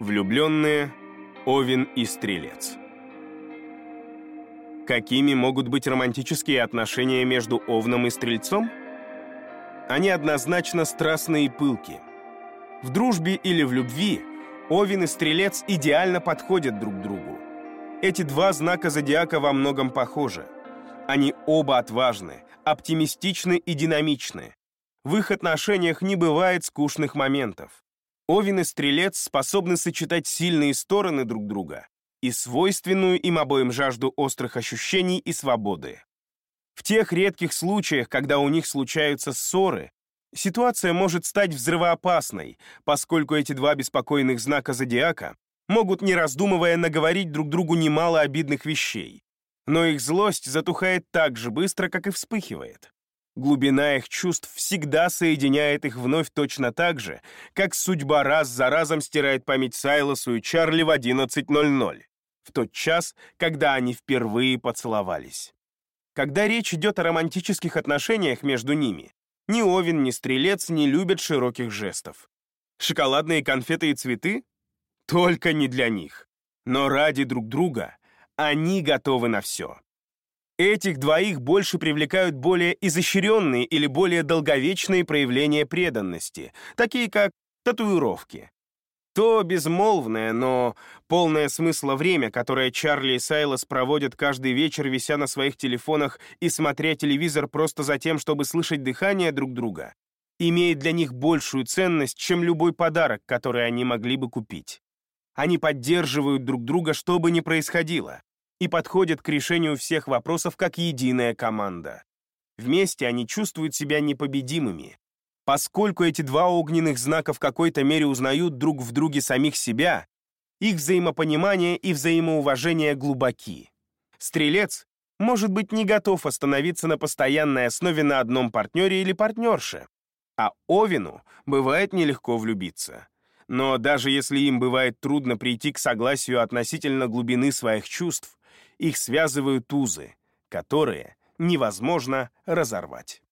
Влюбленные, Овен и Стрелец. Какими могут быть романтические отношения между Овном и Стрельцом? Они однозначно страстные и пылки. В дружбе или в любви Овен и Стрелец идеально подходят друг другу. Эти два знака зодиака во многом похожи. Они оба отважны, оптимистичны и динамичны. В их отношениях не бывает скучных моментов. Овен и Стрелец способны сочетать сильные стороны друг друга и свойственную им обоим жажду острых ощущений и свободы. В тех редких случаях, когда у них случаются ссоры, ситуация может стать взрывоопасной, поскольку эти два беспокойных знака зодиака могут, не раздумывая, наговорить друг другу немало обидных вещей. Но их злость затухает так же быстро, как и вспыхивает. Глубина их чувств всегда соединяет их вновь точно так же, как судьба раз за разом стирает память Сайлосу и Чарли в 11.00, в тот час, когда они впервые поцеловались. Когда речь идет о романтических отношениях между ними, ни Овен, ни Стрелец не любят широких жестов. Шоколадные конфеты и цветы? Только не для них. Но ради друг друга они готовы на все. Этих двоих больше привлекают более изощренные или более долговечные проявления преданности, такие как татуировки. То безмолвное, но полное смысла время, которое Чарли и Сайлос проводят каждый вечер, вися на своих телефонах и смотря телевизор просто за тем, чтобы слышать дыхание друг друга, имеет для них большую ценность, чем любой подарок, который они могли бы купить. Они поддерживают друг друга, что бы ни происходило и подходят к решению всех вопросов как единая команда. Вместе они чувствуют себя непобедимыми. Поскольку эти два огненных знака в какой-то мере узнают друг в друге самих себя, их взаимопонимание и взаимоуважение глубоки. Стрелец может быть не готов остановиться на постоянной основе на одном партнере или партнерше, а Овину бывает нелегко влюбиться. Но даже если им бывает трудно прийти к согласию относительно глубины своих чувств, их связывают узы, которые невозможно разорвать.